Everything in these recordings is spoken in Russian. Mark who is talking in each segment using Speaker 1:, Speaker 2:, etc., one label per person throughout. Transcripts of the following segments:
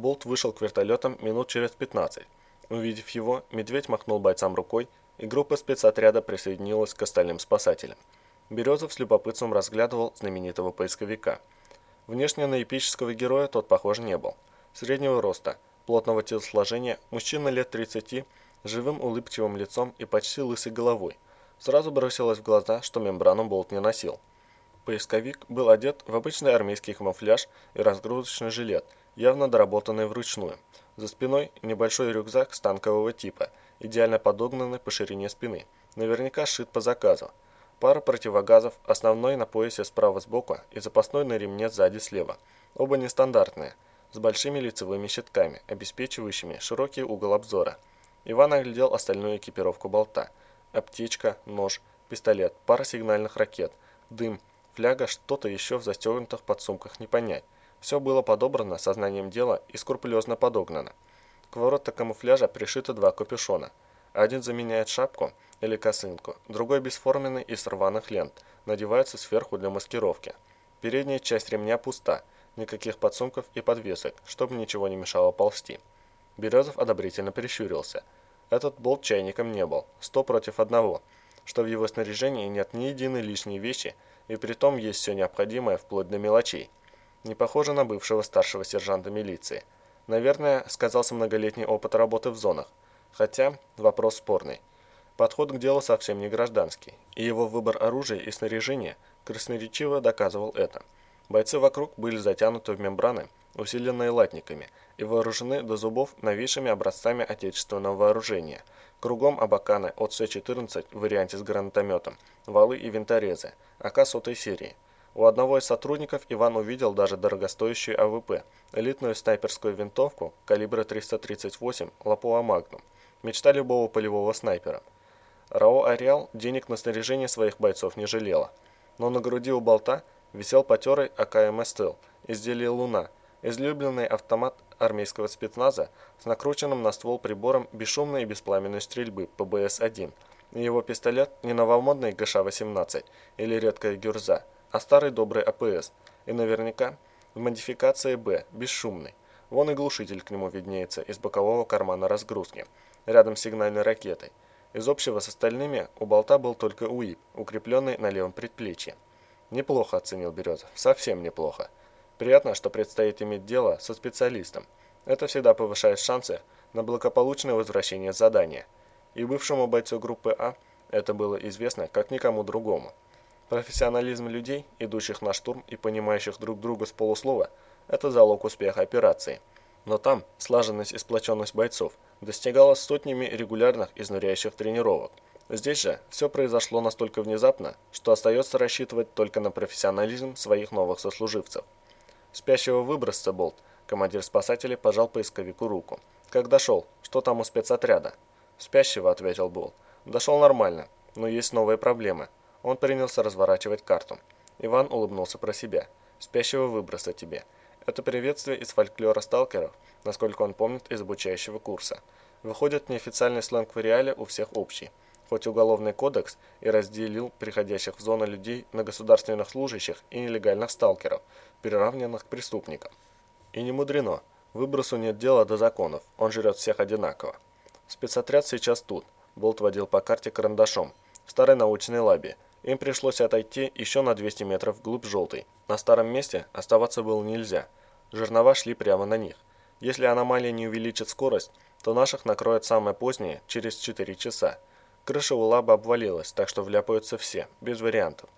Speaker 1: Болт вышел к вертолетам минут через 15. Увидев его, медведь махнул бойцам рукой, и группа спецотряда присоединилась к остальным спасателям. Березов с любопытством разглядывал знаменитого поисковика. Внешне на эпического героя тот похож не был. Среднего роста, плотного телосложения, мужчина лет 30, живым улыбчивым лицом и почти лысой головой. Сразу бросилось в глаза, что мембрану Болт не носил. Поисковик был одет в обычный армейский камуфляж и разгрузочный жилет, явно доработанный вручную. За спиной небольшой рюкзак станкового типа, идеально подогнанный по ширине спины. Наверняка сшит по заказу. Пара противогазов, основной на поясе справа сбоку и запасной на ремне сзади слева. Оба нестандартные, с большими лицевыми щитками, обеспечивающими широкий угол обзора. Иван оглядел остальную экипировку болта. Аптечка, нож, пистолет, пара сигнальных ракет, дым, фляга, что-то еще в застегнутых подсумках не понять. Все было подобрано сознанием дела и скрупулезно подогнано. К вороту камуфляжа пришиты два капюшона. Один заменяет шапку или косынку, другой бесформенный из рваных лент, надевается сверху для маскировки. Передняя часть ремня пуста, никаких подсумков и подвесок, чтобы ничего не мешало ползти. Березов одобрительно прищурился. Этот болт чайником не был, сто против одного, что в его снаряжении нет ни единой лишней вещи, и при том есть все необходимое вплоть до мелочей. Не похоже на бывшего старшего сержанта милиции. Наверное, сказался многолетний опыт работы в зонах. Хотя, вопрос спорный. Подход к делу совсем не гражданский, и его выбор оружия и снаряжения красноречиво доказывал это. Бойцы вокруг были затянуты в мембраны, усиленные латниками, и вооружены до зубов новейшими образцами отечественного вооружения. Кругом абаканы ОЦ-14 в варианте с гранатометом, валы и винторезы, АК сотой серии. У одного из сотрудников Иван увидел даже дорогостоящую АВП, элитную снайперскую винтовку калибра 338 Lapua Magnum, мечта любого полевого снайпера. РАО «Ареал» денег на снаряжение своих бойцов не жалела, но на груди у болта висел потертый АКМ «Стел», изделие «Луна», излюбленный автомат армейского спецназа с накрученным на ствол прибором бесшумной и беспламенной стрельбы ПБС-1. И его пистолет не новомодный ГШ-18 или редкая гюрза, а старый добрый АПС. И наверняка в модификации Б, бесшумный. Вон и глушитель к нему виднеется из бокового кармана разгрузки, рядом с сигнальной ракетой. Из общего с остальными у болта был только УИП, укрепленный на левом предплечье. Неплохо оценил Березов, совсем неплохо. Приятно, что предстоит иметь дело со специалистом. Это всегда повышает шансы на благополучное возвращение задания. И бывшему бойцу группы А это было известно как никому другому. Профессионализм людей, идущих на штурм и понимающих друг друга с полуслова, это залог успеха операции. Но там слаженность и сплоченность бойцов достигалась сотнями регулярных изнуряющих тренировок. Здесь же все произошло настолько внезапно, что остается рассчитывать только на профессионализм своих новых сослуживцев. Спящего выбросца Болт, командир спасателей пожал поисковику руку. «Как дошел? Что там у спецотряда?» «Спящего», — ответил Болт. «Дошел нормально, но есть новые проблемы». Он принялся разворачивать карту. Иван улыбнулся про себя. «Спящего выброса тебе». Это приветствие из фольклора сталкеров, насколько он помнит из обучающего курса. Выходит, неофициальный сленг в реале у всех общий хоть уголовный кодекс и разделил приходящих в зону людей на государственных служащих и нелегальных сталкеров, приравненных к преступникам. И не мудрено. Выбросу нет дела до законов, он жрет всех одинаково. Спецотряд сейчас тут. Болт водил по карте карандашом. В старой научной лабе. Им пришлось отойти еще на 200 метров вглубь желтой. На старом месте оставаться было нельзя. Жернова шли прямо на них. Если аномалия не увеличит скорость, то наших накроет самое позднее, через 4 часа. Крыша у лаба обвалилась, так что вляпаются все, без вариантов.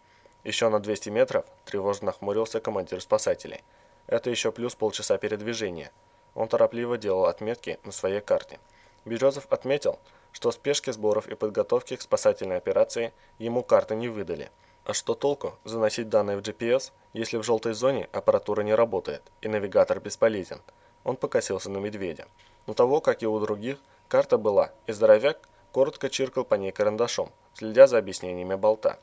Speaker 1: Еще на 200 метров тревожно нахмурился командир спасателей. Это еще плюс полчаса передвижения. Он торопливо делал отметки на своей карте. Березов отметил, что спешки сборов и подготовки к спасательной операции ему карты не выдали. А что толку заносить данные в GPS, если в желтой зоне аппаратура не работает и навигатор бесполезен? Он покосился на медведя. У того, как и у других, карта была, и здоровяк коротко чиркал по ней карандашом, следя за объяснениями болта.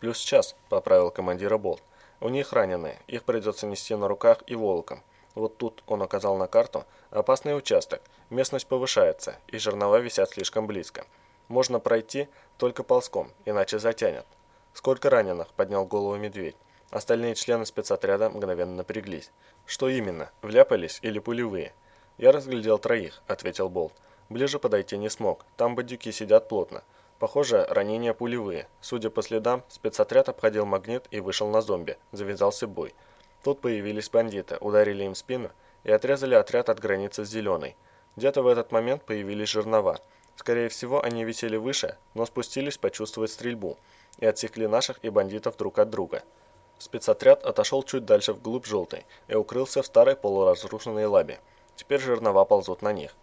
Speaker 1: «Плюс час», — поправил командира болт. «У них раненые, их придется нести на руках и волоком. Вот тут он указал на карту. Опасный участок, местность повышается, и жернова висят слишком близко. Можно пройти только ползком, иначе затянет». «Сколько раненых?» — поднял голову медведь. Остальные члены спецотряда мгновенно напряглись. «Что именно? Вляпались или пулевые?» «Я разглядел троих», — ответил Болт. «Ближе подойти не смог. Там бандюки сидят плотно. Похоже, ранения пулевые. Судя по следам, спецотряд обходил магнит и вышел на зомби. Завязался бой. Тут появились бандиты, ударили им спину и отрезали отряд от границы с Зеленой. Где-то в этот момент появились жернова. Скорее всего, они висели выше, но спустились почувствовать стрельбу и отсекли наших и бандитов друг от друга. Спецотряд отошел чуть дальше вглубь желтой и укрылся в старой полуразрушенной лабе. Теперь жернова ползут на них.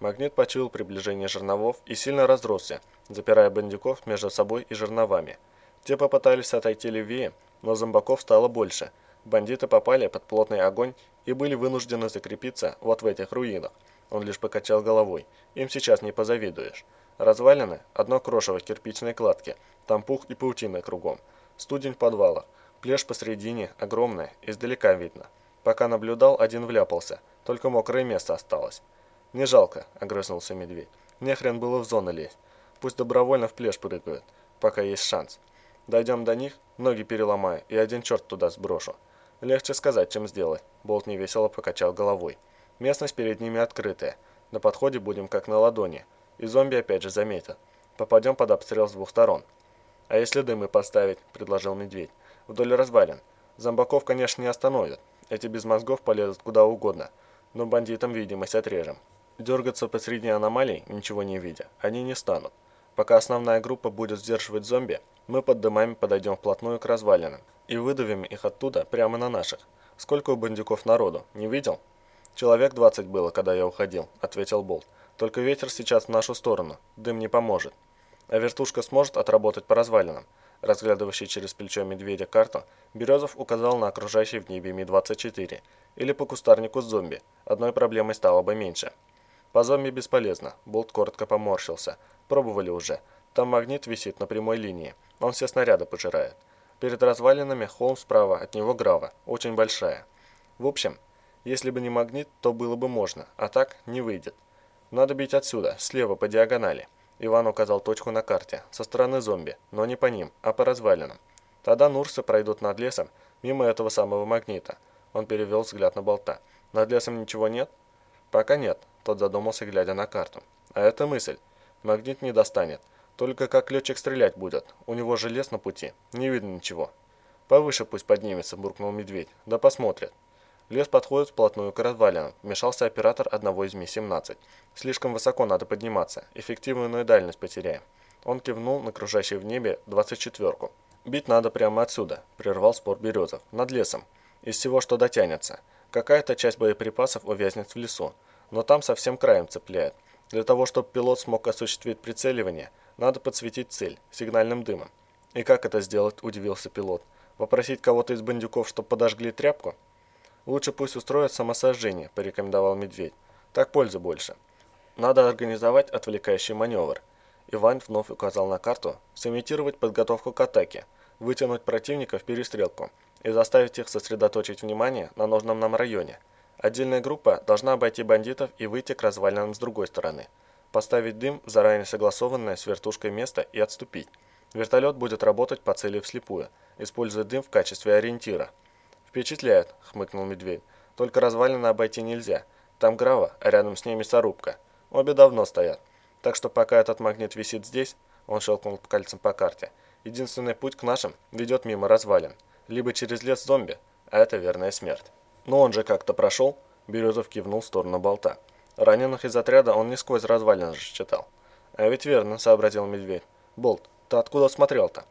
Speaker 1: Магнит почуял приближение жерновов и сильно разросся, запирая бандюков между собой и жерновами. Те попытались отойти левее, но зомбаков стало больше. Бандиты попали под плотный огонь и были вынуждены закрепиться вот в этих руинах. Он лишь покачал головой. Им сейчас не позавидуешь. Развалины – одно крошево кирпичной кладки. Там пух и паутина кругом. Студень в подвалах. Плешь посредине, огромная, издалека видно. Пока наблюдал, один вляпался. Только мокрое место осталось. «Не жалко», — огрызнулся медведь. «Не хрен было в зону лезть. Пусть добровольно в плешь прыгают, пока есть шанс. Дойдем до них, ноги переломаю и один черт туда сброшу. Легче сказать, чем сделать». Болт невесело покачал головой. «Местность перед ними открытая. На подходе будем как на ладони. И зомби опять же заметят. Попадем под обстрел с двух сторон». «А если дымы поставить?» – предложил медведь. «Вдоль развалин. Зомбаков, конечно, не остановят. Эти без мозгов полезут куда угодно. Но бандитам видимость отрежем». Дергаться посреди аномалий, ничего не видя, они не станут. Пока основная группа будет сдерживать зомби, мы под дымами подойдем вплотную к развалинам и выдавим их оттуда прямо на наших. Сколько у бандюков народу, не видел? Человек 20 было, когда я уходил, ответил Болт. Только ветер сейчас в нашу сторону, дым не поможет. А вертушка сможет отработать по развалинам. Разглядывающий через плечо медведя карту, Березов указал на окружающий в небе Ми-24 или по кустарнику с зомби. Одной проблемой стало бы меньше. По зомби бесполезно. Болт коротко поморщился. Пробовали уже. Там магнит висит на прямой линии. Он все снаряды пожирает. Перед развалинами холм справа, от него грава. Очень большая. В общем, если бы не магнит, то было бы можно, а так не выйдет. Надо бить отсюда, слева по диагонали. Иван указал точку на карте, со стороны зомби, но не по ним, а по развалинам. Тогда Нурсы пройдут над лесом, мимо этого самого магнита. Он перевел взгляд на болта. Над лесом ничего нет? Пока нет, тот задумался, глядя на карту. А это мысль. Магнит не достанет. Только как летчик стрелять будет. У него же лес на пути. Не видно ничего. Повыше пусть поднимется, буркнул медведь. Да посмотрят. Лес подходит вплотную к развалинам. Вмешался оператор одного из Ми-17. Слишком высоко надо подниматься. Эффективную дальность потеряем. Он кивнул на кружащий в небе 24-ку. «Бить надо прямо отсюда», – прервал спор Березов. «Над лесом. Из всего, что дотянется. Какая-то часть боеприпасов увязнет в лесу но там совсем краем цепляет. Для того, чтобы пилот смог осуществить прицеливание, надо подсветить цель сигнальным дымом. И как это сделать, удивился пилот. Попросить кого-то из бандюков, чтобы подожгли тряпку? Лучше пусть устроят самосожжение, порекомендовал медведь. Так пользы больше. Надо организовать отвлекающий маневр. Иван вновь указал на карту, сымитировать подготовку к атаке, вытянуть противника в перестрелку и заставить их сосредоточить внимание на нужном нам районе – Отдельная группа должна обойти бандитов и выйти к развалинам с другой стороны. Поставить дым в заранее согласованное с вертушкой место и отступить. Вертолет будет работать по цели вслепую, используя дым в качестве ориентира. «Впечатляет», — хмыкнул медведь. «Только развалины обойти нельзя. Там грава, а рядом с ней мясорубка. Обе давно стоят. Так что пока этот магнит висит здесь, он щелкнул пальцем по карте, единственный путь к нашим ведет мимо развалин. Либо через лес зомби, а это верная смерть. Но он же как-то прошел. Березов кивнул в сторону болта. Раненых из отряда он не сквозь развалины же читал. А ведь верно, сообразил медведь. Болт, ты откуда смотрел-то?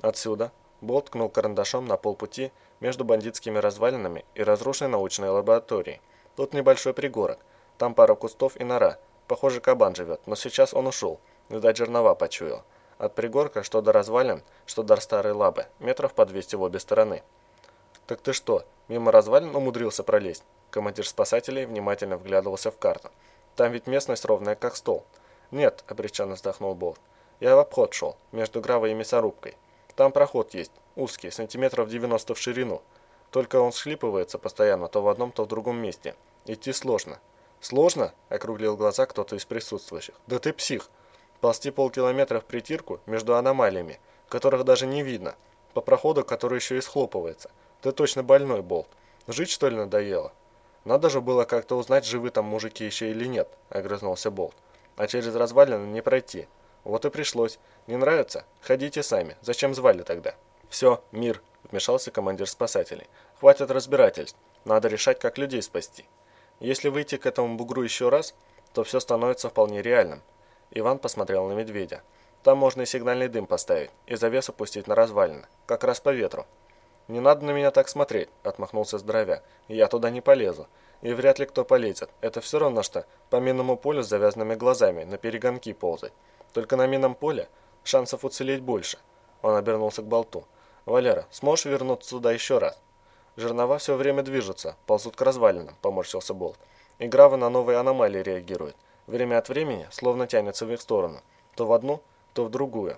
Speaker 1: Отсюда. Болт ткнул карандашом на полпути между бандитскими развалинами и разрушенной научной лабораторией. Тут небольшой пригорок. Там пара кустов и нора. Похоже, кабан живет, но сейчас он ушел. Видать, жернова почуял. От пригорка, что до развалин, что до старой лабы, метров по 200 в обе стороны. «Так ты что, мимо развалин умудрился пролезть?» Командир спасателей внимательно вглядывался в карту. «Там ведь местность ровная, как стол». «Нет», — обреченно вздохнул Болт. «Я в обход шел, между Гравой и мясорубкой. Там проход есть, узкий, сантиметров 90 в ширину. Только он схлипывается постоянно то в одном, то в другом месте. Идти сложно». «Сложно?» — округлил глаза кто-то из присутствующих. «Да ты псих! Ползти полкилометра в притирку между аномалиями, которых даже не видно, по проходу, который еще и схлопывается. Ты точно больной, Болт. Жить, что ли, надоело? Надо же было как-то узнать, живы там мужики еще или нет, огрызнулся Болт. А через развалины не пройти. Вот и пришлось. Не нравится? Ходите сами. Зачем звали тогда? Все, мир, вмешался командир спасателей. Хватит разбирательств. Надо решать, как людей спасти. Если выйти к этому бугру еще раз, то все становится вполне реальным. Иван посмотрел на медведя. Там можно и сигнальный дым поставить, и завесу пустить на развалины, как раз по ветру. «Не надо на меня так смотреть», — отмахнулся здоровяк. «Я туда не полезу. И вряд ли кто полезет. Это все равно, что по минному полю с завязанными глазами на перегонки ползать. Только на минном поле шансов уцелеть больше». Он обернулся к болту. «Валера, сможешь вернуться сюда еще раз?» «Жернова все время движутся, ползут к развалинам», — поморщился Болт. «И гравы на новые аномалии реагируют. Время от времени словно тянется в их сторону. То в одну, то в другую.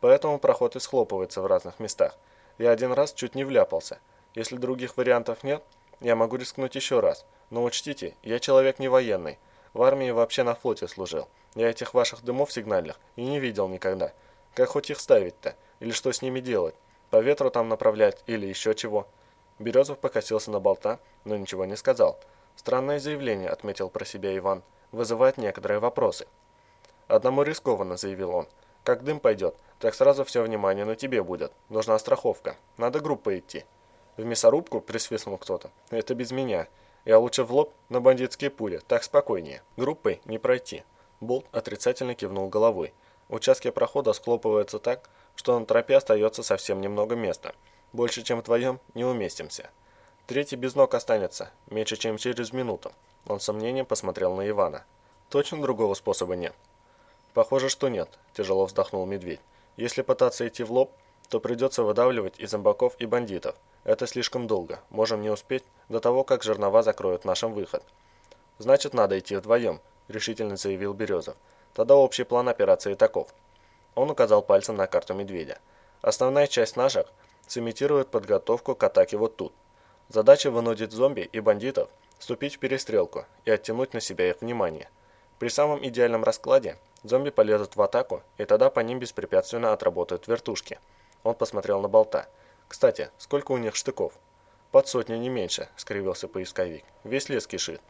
Speaker 1: Поэтому проход и схлопывается в разных местах. Я один раз чуть не вляпался. Если других вариантов нет, я могу рискнуть еще раз. Но учтите, я человек не военный. В армии вообще на флоте служил. Я этих ваших дымов сигнальных и не видел никогда. Как хоть их ставить-то? Или что с ними делать? По ветру там направлять или еще чего?» Березов покосился на болта, но ничего не сказал. «Странное заявление», — отметил про себя Иван. «Вызывает некоторые вопросы». «Одному рискованно», — заявил он. «Как дым пойдет, так сразу все внимание на тебе будет. Нужна страховка. Надо группой идти». «В мясорубку?» – присвистнул кто-то. «Это без меня. Я лучше в лоб на бандитские пули. Так спокойнее. Группой не пройти». Болт отрицательно кивнул головой. Участки прохода склопываются так, что на тропе остается совсем немного места. Больше, чем вдвоем, не уместимся. Третий без ног останется, меньше, чем через минуту. Он с сомнением посмотрел на Ивана. Точно другого способа нет? Похоже, что нет, тяжело вздохнул медведь. Если пытаться идти в лоб, то придется выдавливать из зомбаков и бандитов. Это слишком долго, можем не успеть до того, как жернова закроют наш выход. Значит, надо идти вдвоем, решительно заявил Березов. Тогда общий план операции таков. Он указал пальцем на карту медведя. Основная часть наших сымитирует подготовку к атаке вот тут. Задача вынудить зомби и бандитов вступить в перестрелку и оттянуть на себя их внимание. При самом идеальном раскладе зомби полезут в атаку, и тогда по ним беспрепятственно отработают вертушки. Он посмотрел на болта. «Кстати, сколько у них штыков?» «Под сотню, не меньше», — скривился поисковик. «Весь лес кишит.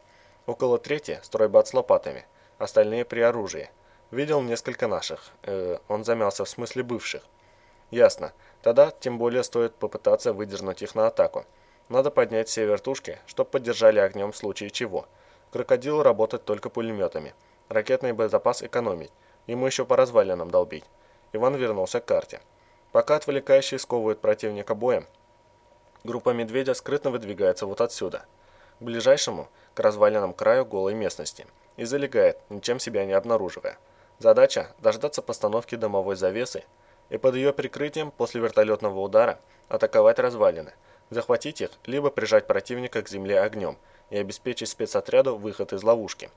Speaker 1: Около трети стройбат с лопатами, остальные при оружии. Видел несколько наших. Э, он замялся в смысле бывших. Ясно. Тогда тем более стоит попытаться выдернуть их на атаку. Надо поднять все вертушки, чтобы поддержали огнем в случае чего. Крокодилу работать только пулеметами. Ракетный боезапас экономить. Ему еще по развалинам долбить. Иван вернулся к карте. Пока отвлекающие сковывают противника боем, группа медведя скрытно выдвигается вот отсюда, к ближайшему, к развалинам краю голой местности, и залегает, ничем себя не обнаруживая. Задача – дождаться постановки домовой завесы и под ее прикрытием после вертолетного удара атаковать развалины, захватить их, либо прижать противника к земле огнем и обеспечить спецотряду выход из ловушки.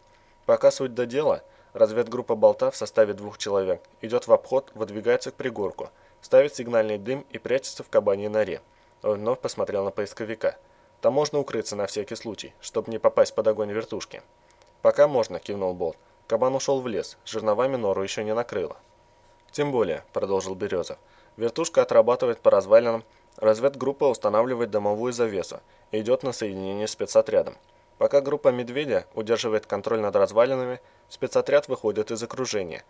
Speaker 1: Пока суть до дела, разведгруппа «Болта» в составе двух человек идет в обход, выдвигается к пригорку – ставит сигнальный дым и прячется в кабаньей норе. Он вновь посмотрел на поисковика. Там можно укрыться на всякий случай, чтобы не попасть под огонь вертушки. «Пока можно», — кивнул Болт. Кабан ушел в лес, жерновами нору еще не накрыло. «Тем более», — продолжил Березов, — «вертушка отрабатывает по развалинам, разведгруппа устанавливает домовую завесу и идет на соединение с спецотрядом. Пока группа «Медведя» удерживает контроль над развалинами, спецотряд выходит из окружения.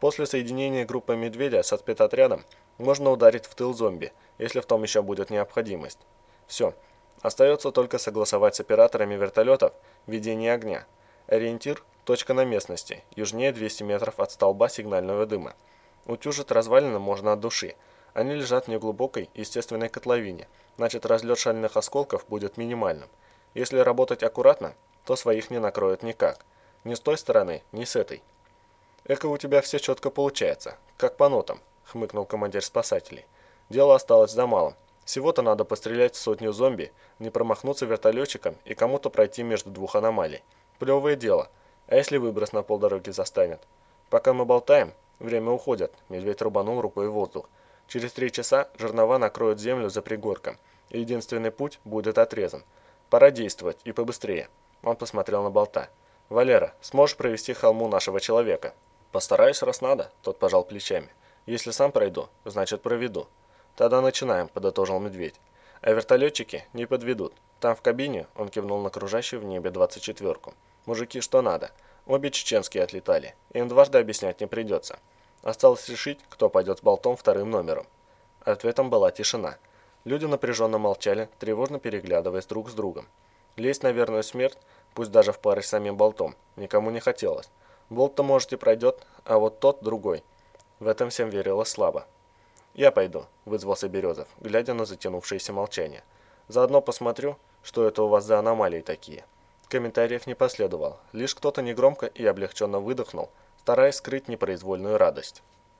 Speaker 1: После соединения группы «Медведя» со спецотрядом можно ударить в тыл зомби, если в том еще будет необходимость. Все. Остается только согласовать с операторами вертолетов ведение огня. Ориентир – точка на местности, южнее 200 метров от столба сигнального дыма. Утюжить развалины можно от души. Они лежат в неглубокой естественной котловине, значит разлет шальных осколков будет минимальным. Если работать аккуратно, то своих не накроют никак. Ни с той стороны, ни с этой. Эко у тебя все четко получается, как по нотам. — хмыкнул командир спасателей. «Дело осталось за малым. Всего-то надо пострелять в сотню зомби, не промахнуться вертолетчиком и кому-то пройти между двух аномалий. Плевое дело. А если выброс на полдороги застанет? Пока мы болтаем, время уходит», — медведь рубанул рукой в воздух. «Через три часа жернова накроют землю за пригорком, единственный путь будет отрезан. Пора действовать, и побыстрее». Он посмотрел на болта. «Валера, сможешь провести холму нашего человека?» «Постараюсь, раз надо», — тот пожал плечами. Если сам пройду, значит проведу. Тогда начинаем, подытожил медведь. А вертолетчики не подведут. Там в кабине он кивнул на кружащую в небе двадцать четверку. Мужики, что надо. Обе чеченские отлетали. Им дважды объяснять не придется. Осталось решить, кто пойдет с болтом вторым номером. Ответом была тишина. Люди напряженно молчали, тревожно переглядываясь друг с другом. Лезть на верную смерть, пусть даже в паре с самим болтом, никому не хотелось. Болт-то, может, и пройдет, а вот тот другой. В этом всем верилось слабо. «Я пойду», — вызвался Березов, глядя на затянувшееся молчание. «Заодно посмотрю, что это у вас за аномалии такие». Комментариев не последовало, лишь кто-то негромко и облегченно выдохнул, стараясь скрыть непроизвольную радость.